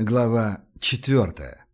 Глава четвертая.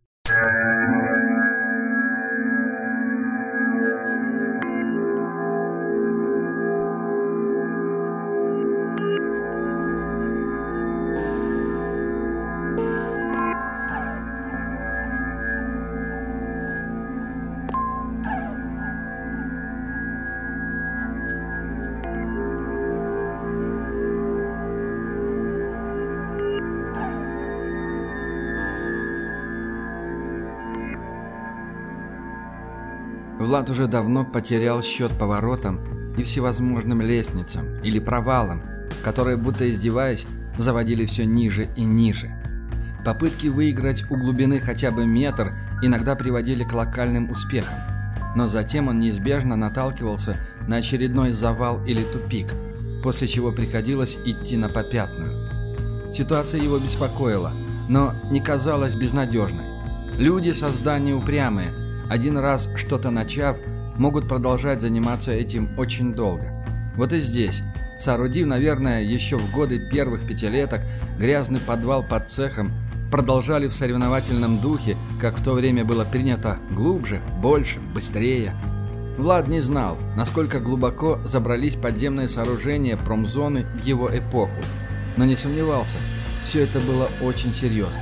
Влад уже давно потерял счет поворотам и всевозможным лестницам или провалам, которые, будто издеваясь, заводили все ниже и ниже. Попытки выиграть у глубины хотя бы метр иногда приводили к локальным успехам, но затем он неизбежно наталкивался на очередной завал или тупик, после чего приходилось идти на попятную. Ситуация его беспокоила, но не казалась безнадежной. Люди – создания упрямые – один раз что-то начав, могут продолжать заниматься этим очень долго. Вот и здесь, соорудив, наверное, еще в годы первых пятилеток, грязный подвал под цехом, продолжали в соревновательном духе, как в то время было принято, глубже, больше, быстрее. Влад не знал, насколько глубоко забрались подземные сооружения промзоны в его эпоху, но не сомневался, все это было очень серьезно.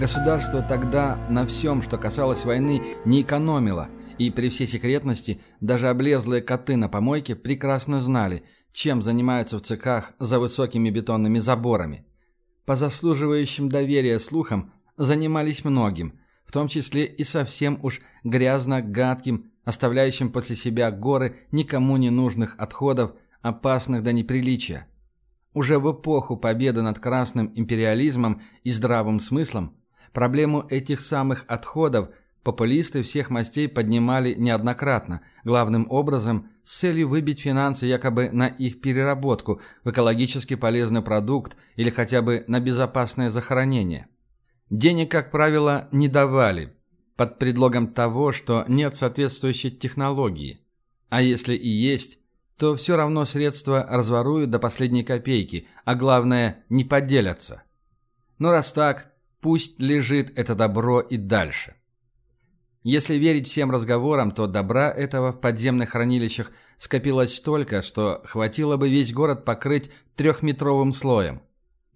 Государство тогда на всем, что касалось войны, не экономило, и при всей секретности даже облезлые коты на помойке прекрасно знали, чем занимаются в цехах за высокими бетонными заборами. По заслуживающим доверия слухам занимались многим, в том числе и совсем уж грязно-гадким, оставляющим после себя горы никому не нужных отходов, опасных до неприличия. Уже в эпоху победы над красным империализмом и здравым смыслом Проблему этих самых отходов популисты всех мастей поднимали неоднократно, главным образом с целью выбить финансы якобы на их переработку в экологически полезный продукт или хотя бы на безопасное захоронение. Денег, как правило, не давали, под предлогом того, что нет соответствующей технологии. А если и есть, то все равно средства разворуют до последней копейки, а главное, не поделятся. Но раз так, Пусть лежит это добро и дальше. Если верить всем разговорам, то добра этого в подземных хранилищах скопилось столько, что хватило бы весь город покрыть трехметровым слоем.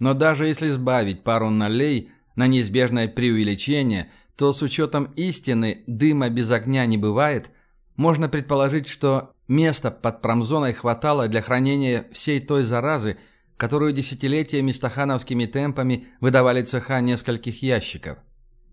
Но даже если сбавить пару налей на неизбежное преувеличение, то с учетом истины дыма без огня не бывает, можно предположить, что места под промзоной хватало для хранения всей той заразы, которую десятилетиями стахановскими темпами выдавали цеха нескольких ящиков.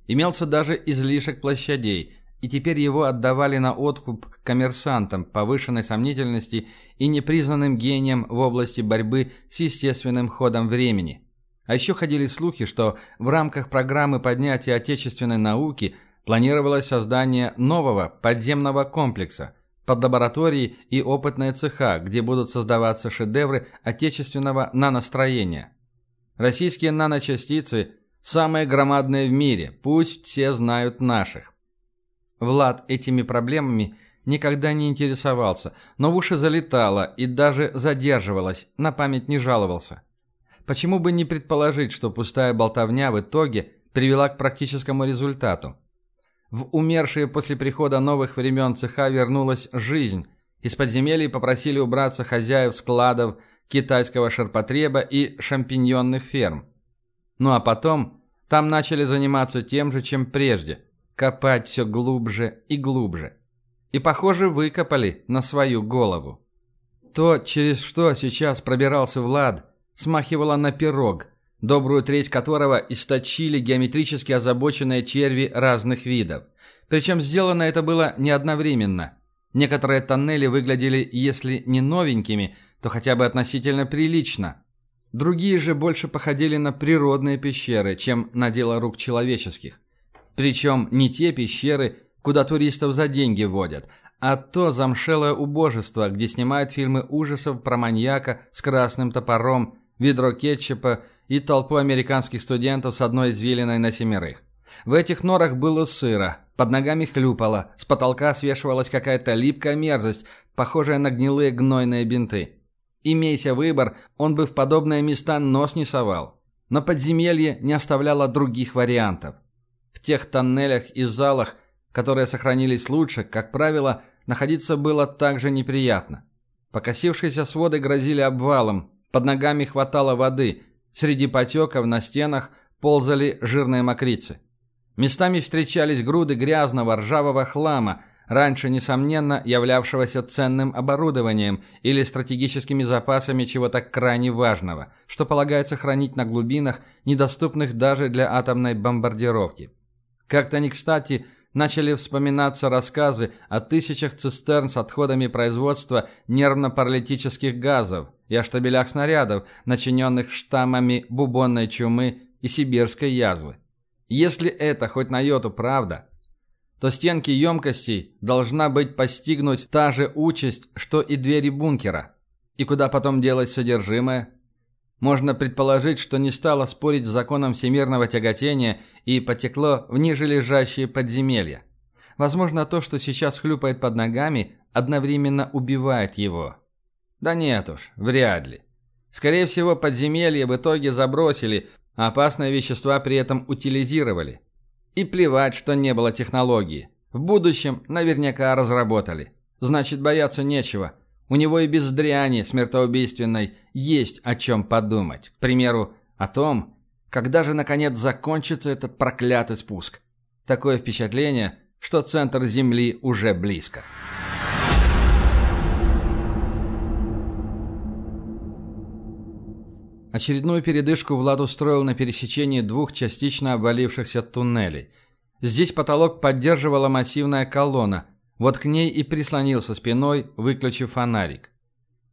Имелся даже излишек площадей, и теперь его отдавали на откуп коммерсантам повышенной сомнительности и непризнанным гениям в области борьбы с естественным ходом времени. А еще ходили слухи, что в рамках программы поднятия отечественной науки планировалось создание нового подземного комплекса – под лаборатории и опытные цеха, где будут создаваться шедевры отечественного наностроения. Российские наночастицы – самые громадные в мире, пусть все знают наших. Влад этими проблемами никогда не интересовался, но в уши залетало и даже задерживалось, на память не жаловался. Почему бы не предположить, что пустая болтовня в итоге привела к практическому результату? В умершие после прихода новых времен цеха вернулась жизнь. Из подземелий попросили убраться хозяев складов, китайского ширпотреба и шампиньонных ферм. Ну а потом там начали заниматься тем же, чем прежде. Копать все глубже и глубже. И, похоже, выкопали на свою голову. То, через что сейчас пробирался Влад, смахивало на пирог – добрую треть которого источили геометрически озабоченные черви разных видов. Причем сделано это было не одновременно. Некоторые тоннели выглядели, если не новенькими, то хотя бы относительно прилично. Другие же больше походили на природные пещеры, чем на дело рук человеческих. Причем не те пещеры, куда туристов за деньги водят, а то замшелое убожество, где снимают фильмы ужасов про маньяка с красным топором, ведро кетчупа и толпу американских студентов с одной извилиной на семерых. В этих норах было сыро, под ногами хлюпало, с потолка свешивалась какая-то липкая мерзость, похожая на гнилые гнойные бинты. Имейся выбор, он бы в подобные места нос не совал. Но подземелье не оставляло других вариантов. В тех тоннелях и залах, которые сохранились лучше, как правило, находиться было также неприятно. Покосившиеся своды грозили обвалом, под ногами хватало воды, среди потеков на стенах ползали жирные мокрицы. Местами встречались груды грязного ржавого хлама, раньше, несомненно, являвшегося ценным оборудованием или стратегическими запасами чего-то крайне важного, что полагается хранить на глубинах, недоступных даже для атомной бомбардировки. Как-то не кстати начали вспоминаться рассказы о тысячах цистерн с отходами производства нервно-паралитических газов и о штабелях снарядов, начиненных штаммами бубонной чумы и сибирской язвы. Если это хоть на йоту правда, то стенки емкостей должна быть постигнуть та же участь, что и двери бункера. И куда потом делать содержимое? Можно предположить, что не стало спорить с законом всемирного тяготения и потекло в нижележащие подземелья. Возможно, то, что сейчас хлюпает под ногами, одновременно убивает его. Да нет уж, вряд ли. Скорее всего, подземелье в итоге забросили, а опасные вещества при этом утилизировали. И плевать, что не было технологии. В будущем наверняка разработали. Значит, бояться нечего. У него и без дряни смертоубийственной есть о чем подумать. К примеру, о том, когда же наконец закончится этот проклятый спуск. Такое впечатление, что центр Земли уже близко. Очередную передышку Влад устроил на пересечении двух частично обвалившихся туннелей. Здесь потолок поддерживала массивная колонна, вот к ней и прислонился спиной, выключив фонарик.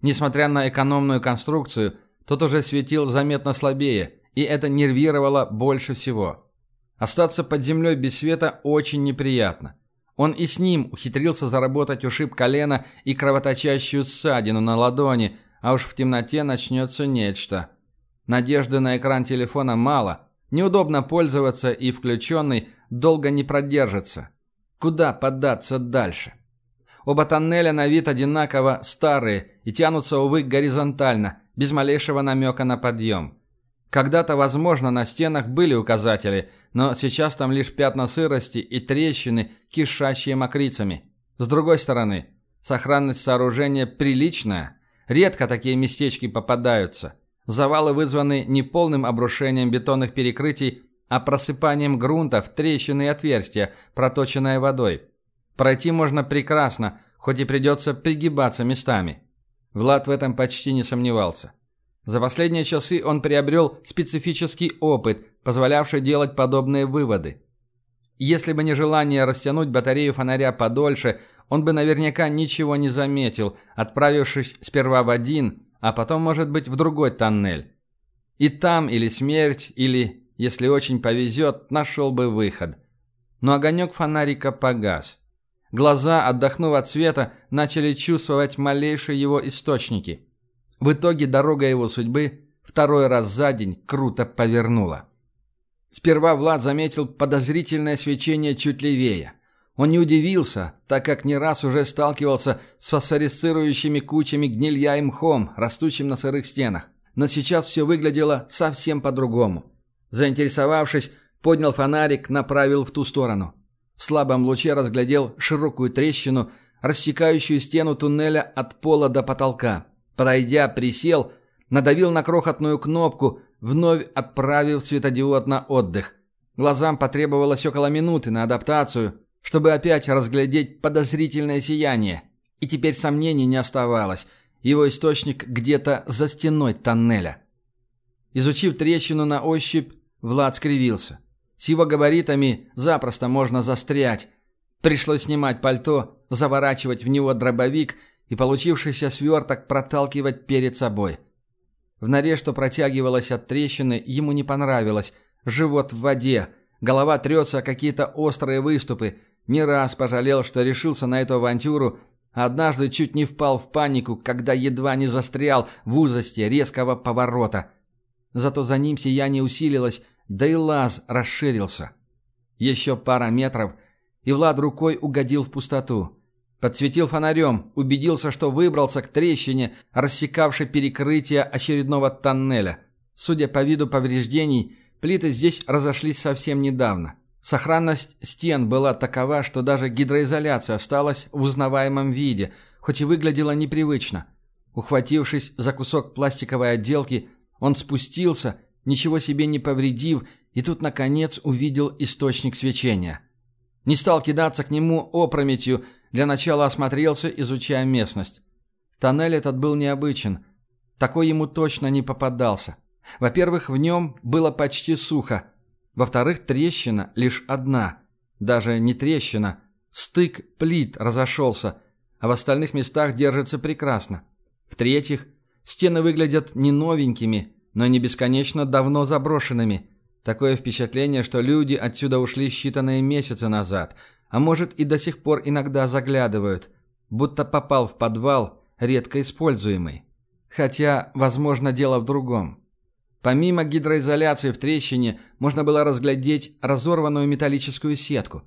Несмотря на экономную конструкцию, тот уже светил заметно слабее, и это нервировало больше всего. Остаться под землей без света очень неприятно. Он и с ним ухитрился заработать ушиб колена и кровоточащую ссадину на ладони, а уж в темноте начнется нечто – Надежды на экран телефона мало. Неудобно пользоваться и включенный долго не продержится. Куда податься дальше? Оба тоннеля на вид одинаково старые и тянутся, увы, горизонтально, без малейшего намека на подъем. Когда-то, возможно, на стенах были указатели, но сейчас там лишь пятна сырости и трещины, кишащие мокрицами. С другой стороны, сохранность сооружения приличная. Редко такие местечки попадаются. Завалы вызваны не полным обрушением бетонных перекрытий, а просыпанием грунта в трещины и отверстия, проточенное водой. Пройти можно прекрасно, хоть и придется пригибаться местами. Влад в этом почти не сомневался. За последние часы он приобрел специфический опыт, позволявший делать подобные выводы. Если бы не желание растянуть батарею фонаря подольше, он бы наверняка ничего не заметил, отправившись сперва в один, а потом, может быть, в другой тоннель. И там или смерть, или, если очень повезет, нашел бы выход. Но огонек фонарика погас. Глаза, отдохнув от света, начали чувствовать малейшие его источники. В итоге дорога его судьбы второй раз за день круто повернула. Сперва Влад заметил подозрительное свечение чуть левее – он не удивился, так как не раз уже сталкивался с фосфорицирующими кучами гнилья и мхом, растущим на сырых стенах. Но сейчас все выглядело совсем по-другому. Заинтересовавшись, поднял фонарик, направил в ту сторону. В слабом луче разглядел широкую трещину, рассекающую стену туннеля от пола до потолка. Подойдя, присел, надавил на крохотную кнопку, вновь отправив светодиод на отдых. Глазам потребовалось около минуты на адаптацию, чтобы опять разглядеть подозрительное сияние. И теперь сомнений не оставалось. Его источник где-то за стеной тоннеля. Изучив трещину на ощупь, Влад скривился. С его габаритами запросто можно застрять. Пришлось снимать пальто, заворачивать в него дробовик и получившийся сверток проталкивать перед собой. В норе, что протягивалось от трещины, ему не понравилось. Живот в воде, голова трется о какие-то острые выступы – не раз пожалел, что решился на эту авантюру, однажды чуть не впал в панику, когда едва не застрял в узости резкого поворота. Зато за ним сияние усилилось, да и лаз расширился. Еще пара метров, и Влад рукой угодил в пустоту. Подсветил фонарем, убедился, что выбрался к трещине, рассекавшей перекрытие очередного тоннеля. Судя по виду повреждений, плиты здесь разошлись совсем недавно. Сохранность стен была такова, что даже гидроизоляция осталась в узнаваемом виде, хоть и выглядела непривычно. Ухватившись за кусок пластиковой отделки, он спустился, ничего себе не повредив, и тут, наконец, увидел источник свечения. Не стал кидаться к нему опрометью, для начала осмотрелся, изучая местность. Тоннель этот был необычен. Такой ему точно не попадался. Во-первых, в нем было почти сухо. Во-вторых, трещина лишь одна. Даже не трещина. Стык плит разошелся, а в остальных местах держится прекрасно. В-третьих, стены выглядят не новенькими, но не бесконечно давно заброшенными. Такое впечатление, что люди отсюда ушли считанные месяцы назад, а может и до сих пор иногда заглядывают, будто попал в подвал, редко используемый. Хотя, возможно, дело в другом. Помимо гидроизоляции в трещине, можно было разглядеть разорванную металлическую сетку.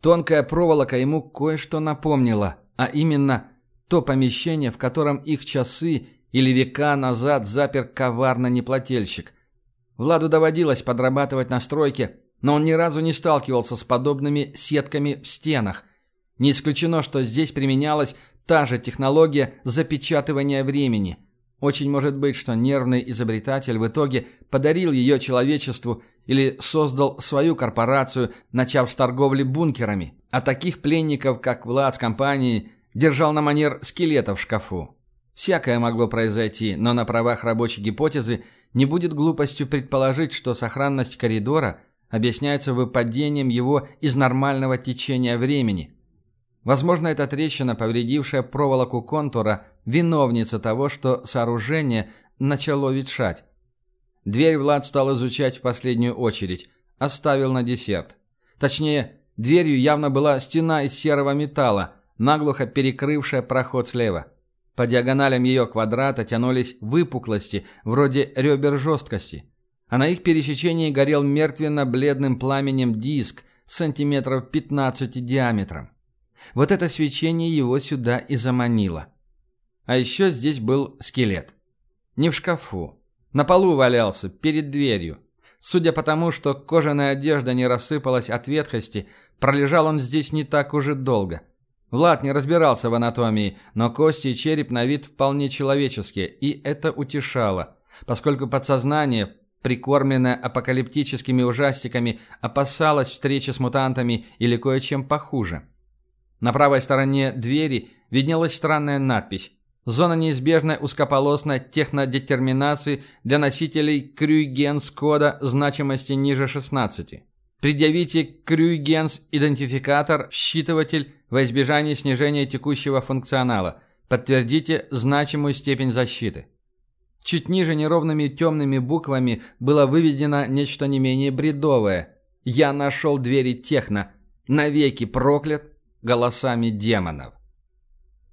Тонкая проволока ему кое-что напомнила, а именно то помещение, в котором их часы или века назад запер коварно неплательщик. Владу доводилось подрабатывать на стройке, но он ни разу не сталкивался с подобными сетками в стенах. Не исключено, что здесь применялась та же технология запечатывания времени. Очень может быть, что нервный изобретатель в итоге подарил ее человечеству или создал свою корпорацию, начав с торговли бункерами. А таких пленников, как Влад с компанией, держал на манер скелета в шкафу. Всякое могло произойти, но на правах рабочей гипотезы не будет глупостью предположить, что сохранность коридора объясняется выпадением его из нормального течения времени. Возможно, эта трещина, повредившая проволоку контура, виновница того, что сооружение начало ветшать. Дверь Влад стал изучать в последнюю очередь, оставил на десерт. Точнее, дверью явно была стена из серого металла, наглухо перекрывшая проход слева. По диагоналям ее квадрата тянулись выпуклости, вроде ребер жесткости. А на их пересечении горел мертвенно-бледным пламенем диск сантиметров 15 диаметром. Вот это свечение его сюда и заманило. А еще здесь был скелет. Не в шкафу. На полу валялся, перед дверью. Судя по тому, что кожаная одежда не рассыпалась от ветхости, пролежал он здесь не так уже долго – Влад не разбирался в анатомии, но кости и череп на вид вполне человеческие, и это утешало, поскольку подсознание, прикормленное апокалиптическими ужастиками, опасалось встречи с мутантами или кое-чем похуже. На правой стороне двери виднелась странная надпись «Зона неизбежной узкополосной технодетерминации для носителей Крюйгенс-кода значимости ниже 16». Предъявите Крюйгенс-идентификатор в считыватель во избежание снижения текущего функционала. Подтвердите значимую степень защиты. Чуть ниже неровными темными буквами было выведено нечто не менее бредовое. «Я нашел двери техно. Навеки проклят голосами демонов».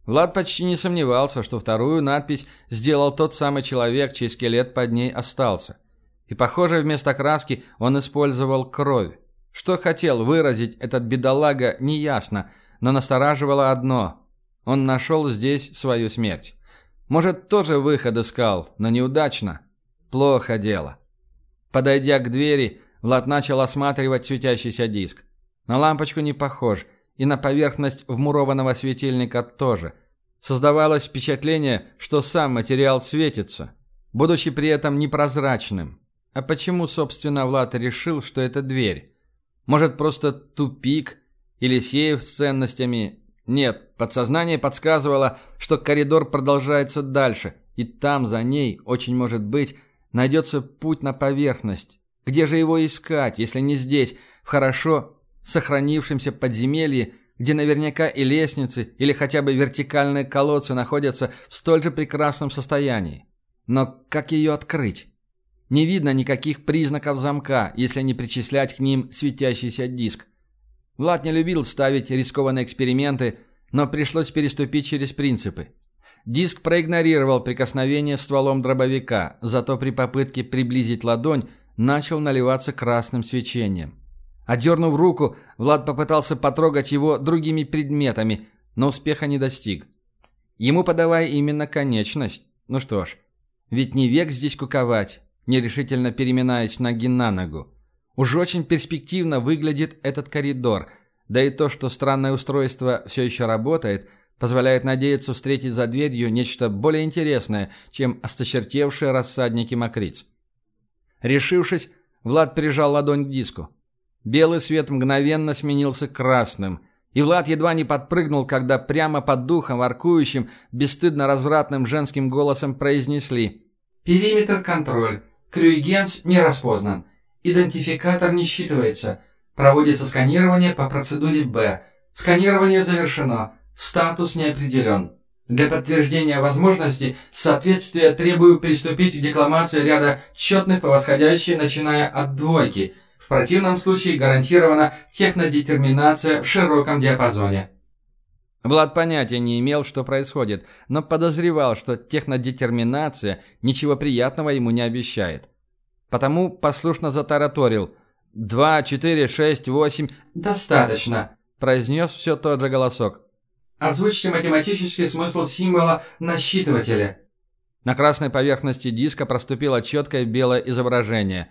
Влад почти не сомневался, что вторую надпись сделал тот самый человек, чей скелет под ней остался. И, похоже, вместо краски он использовал кровь. Что хотел выразить этот бедолага, неясно, но настораживало одно. Он нашел здесь свою смерть. Может, тоже выход искал, но неудачно. Плохо дело. Подойдя к двери, Влад начал осматривать светящийся диск. На лампочку не похож, и на поверхность вмурованного светильника тоже. Создавалось впечатление, что сам материал светится, будучи при этом непрозрачным. А почему, собственно, Влад решил, что это дверь? Может, просто тупик или сейф с ценностями? Нет, подсознание подсказывало, что коридор продолжается дальше, и там, за ней, очень может быть, найдется путь на поверхность. Где же его искать, если не здесь, в хорошо сохранившемся подземелье, где наверняка и лестницы, или хотя бы вертикальные колодцы находятся в столь же прекрасном состоянии? Но как ее открыть? Не видно никаких признаков замка, если не причислять к ним светящийся диск. Влад не любил ставить рискованные эксперименты, но пришлось переступить через принципы. Диск проигнорировал прикосновение стволом дробовика, зато при попытке приблизить ладонь начал наливаться красным свечением. Одернув руку, Влад попытался потрогать его другими предметами, но успеха не достиг. Ему подавая именно конечность. Ну что ж, ведь не век здесь куковать. нерешительно переминаясь ноги на ногу. Уж очень перспективно выглядит этот коридор, да и то, что странное устройство все еще работает, позволяет надеяться встретить за дверью нечто более интересное, чем осточертевшие рассадники мокриц. Решившись, Влад прижал ладонь к диску. Белый свет мгновенно сменился красным, и Влад едва не подпрыгнул, когда прямо под духом, воркующим, бесстыдно развратным женским голосом произнесли «Периметр контроль. Крюйгенс не распознан. Идентификатор не считывается. Проводится сканирование по процедуре Б. Сканирование завершено. Статус не определен. Для подтверждения возможности соответствия требую приступить к декламации ряда четных по восходящей, начиная от двойки. В противном случае гарантирована технодетерминация в широком диапазоне. Влад понятия не имел, что происходит, но подозревал, что технодетерминация ничего приятного ему не обещает. Потому послушно затараторил. «Два, четыре, шесть, восемь...» «Достаточно», – произнес все тот же голосок. Озвучьте математический смысл символа на считывателе. На красной поверхности диска проступило четкое белое изображение.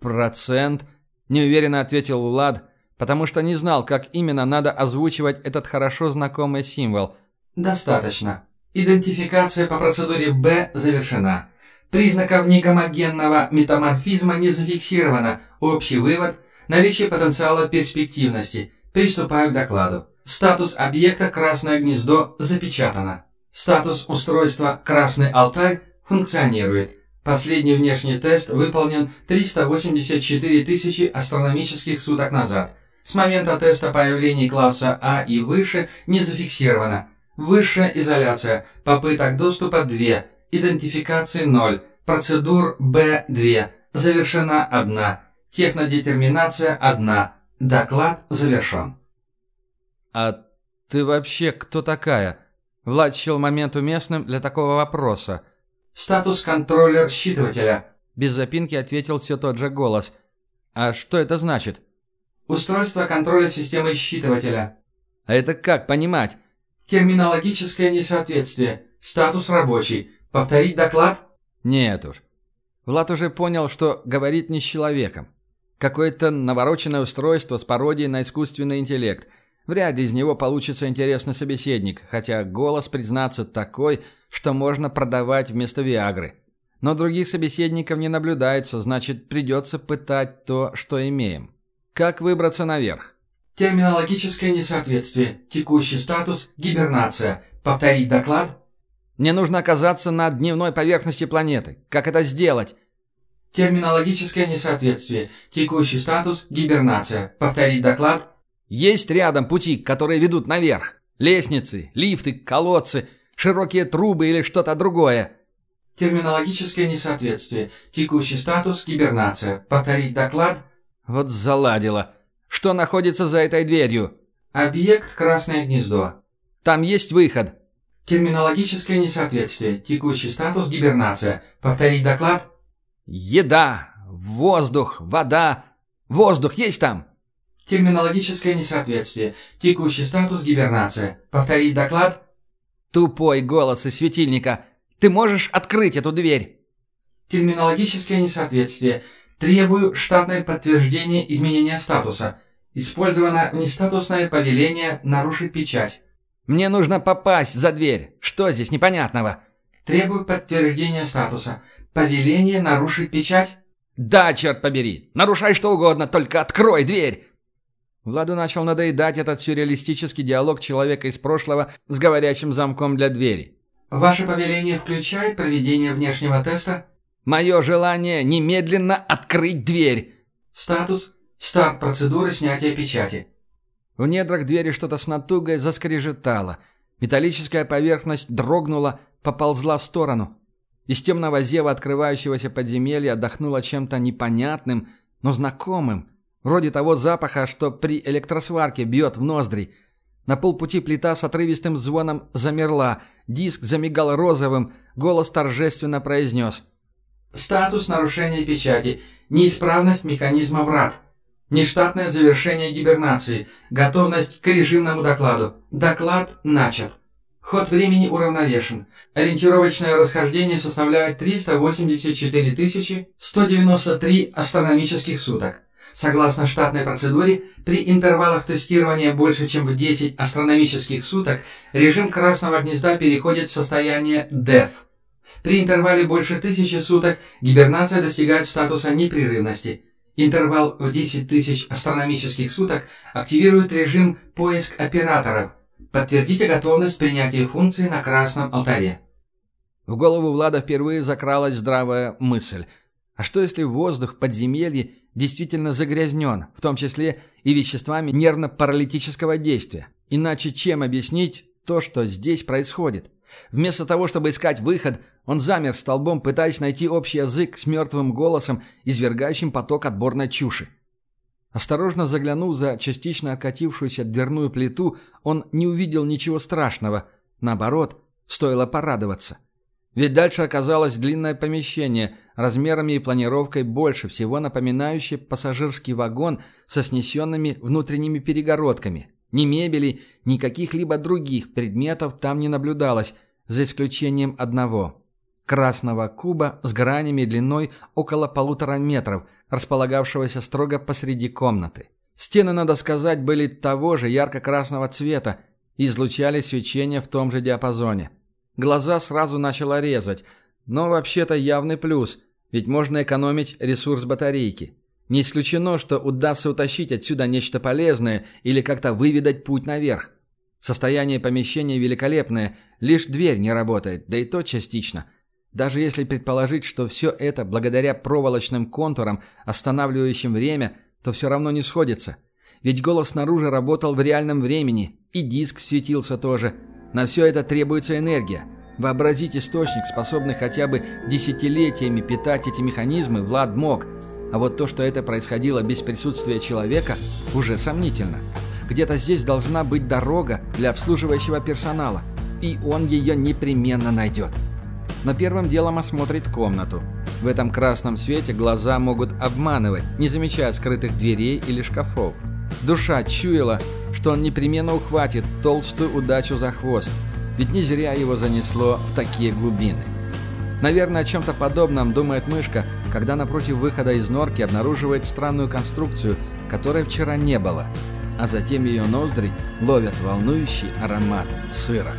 «Процент?» – неуверенно ответил Влад, потому что не знал, как именно надо озвучивать этот хорошо знакомый символ. «Достаточно. Идентификация по процедуре Б завершена. Признаков негомогенного метаморфизма не зафиксировано. Общий вывод – наличие потенциала перспективности. Приступаю к докладу». Статус объекта «Красное гнездо» запечатано. Статус устройства «Красный алтарь» функционирует. Последний внешний тест выполнен 384 тысячи астрономических суток назад. С момента теста появления класса А и выше не зафиксировано. Высшая изоляция. Попыток доступа 2. Идентификации 0. Процедур Б2. Завершена 1. Технодетерминация 1. Доклад завершен. «А ты вообще кто такая?» Влад счел момент уместным для такого вопроса. «Статус контроллер считывателя», – без запинки ответил все тот же голос. «А что это значит?» «Устройство контроля системы считывателя». «А это как понимать?» «Терминологическое несоответствие. Статус рабочий. Повторить доклад?» «Нет уж». Влад уже понял, что говорит не с человеком. Какое-то навороченное устройство с пародией на искусственный интеллект – Вряд ли из него получится интересный собеседник, хотя голос, признаться, такой, что можно продавать вместо Виагры. Но других собеседников не наблюдается, значит, придется пытать то, что имеем. Как выбраться наверх? Терминологическое несоответствие. Текущий статус – гибернация. Повторить доклад? Мне нужно оказаться на дневной поверхности планеты. Как это сделать? Терминологическое несоответствие. Текущий статус – гибернация. Повторить доклад? Есть рядом пути, которые ведут наверх. Лестницы, лифты, колодцы, широкие трубы или что-то другое. Терминологическое несоответствие. Текущий статус – гибернация. Повторить доклад? Вот заладило. Что находится за этой дверью? Объект – красное гнездо. Там есть выход. Терминологическое несоответствие. Текущий статус – гибернация. Повторить доклад? Еда, воздух, вода. Воздух есть там? Терминологическое несоответствие. Текущий статус гибернация. Повторить доклад? Тупой голос из светильника. Ты можешь открыть эту дверь? Терминологическое несоответствие. Требую штатное подтверждение изменения статуса. Использовано нестатусное повеление нарушить печать. Мне нужно попасть за дверь. Что здесь непонятного? Требую подтверждения статуса. Повеление нарушить печать? Да, черт побери. Нарушай что угодно, только открой дверь. Владу начал надоедать этот сюрреалистический диалог человека из прошлого с говорящим замком для двери. «Ваше повеление включает проведение внешнего теста?» «Мое желание немедленно открыть дверь!» «Статус. Старт процедуры снятия печати». В недрах двери что-то с натугой заскрежетало. Металлическая поверхность дрогнула, поползла в сторону. Из темного зева открывающегося подземелья отдохнуло чем-то непонятным, но знакомым. Вроде того запаха, что при электросварке бьет в ноздри. На полпути плита с отрывистым звоном замерла, диск замигал розовым, голос торжественно произнес. «Статус нарушения печати. Неисправность механизма врат. Нештатное завершение гибернации. Готовность к режимному докладу. Доклад начат». Ход времени уравновешен. Ориентировочное расхождение составляет 384 193 астрономических суток. Согласно штатной процедуре, при интервалах тестирования больше, чем в 10 астрономических суток, режим красного гнезда переходит в состояние DEF. При интервале больше тысячи суток гибернация достигает статуса непрерывности. Интервал в 10 тысяч астрономических суток активирует режим «Поиск операторов». Подтвердите готовность принятия функции на красном алтаре. В голову Влада впервые закралась здравая мысль. А что если воздух в подземелье действительно загрязнен, в том числе и веществами нервно-паралитического действия. Иначе чем объяснить то, что здесь происходит? Вместо того, чтобы искать выход, он замер столбом, пытаясь найти общий язык с мертвым голосом, извергающим поток отборной чуши. Осторожно заглянув за частично откатившуюся дверную плиту, он не увидел ничего страшного. Наоборот, стоило порадоваться – ведь дальше оказалось длинное помещение, размерами и планировкой больше всего напоминающее пассажирский вагон со снесенными внутренними перегородками. Ни мебели, ни каких-либо других предметов там не наблюдалось, за исключением одного – красного куба с гранями длиной около полутора метров, располагавшегося строго посреди комнаты. Стены, надо сказать, были того же ярко-красного цвета и излучали свечение в том же диапазоне – Глаза сразу начало резать. Но вообще-то явный плюс, ведь можно экономить ресурс батарейки. Не исключено, что удастся утащить отсюда нечто полезное или как-то выведать путь наверх. Состояние помещения великолепное, лишь дверь не работает, да и то частично. Даже если предположить, что все это благодаря проволочным контурам, останавливающим время, то все равно не сходится. Ведь голос снаружи работал в реальном времени, и диск светился тоже – на все это требуется энергия. Вообразить источник, способный хотя бы десятилетиями питать эти механизмы, Влад мог. А вот то, что это происходило без присутствия человека, уже сомнительно. Где-то здесь должна быть дорога для обслуживающего персонала. И он ее непременно найдет. Но первым делом осмотрит комнату. В этом красном свете глаза могут обманывать, не замечая скрытых дверей или шкафов. Душа чуяла, что он непременно ухватит толстую удачу за хвост, ведь не зря его занесло в такие глубины. Наверное, о чем-то подобном думает мышка, когда напротив выхода из норки обнаруживает странную конструкцию, которой вчера не было, а затем ее ноздри ловят волнующий аромат сыра.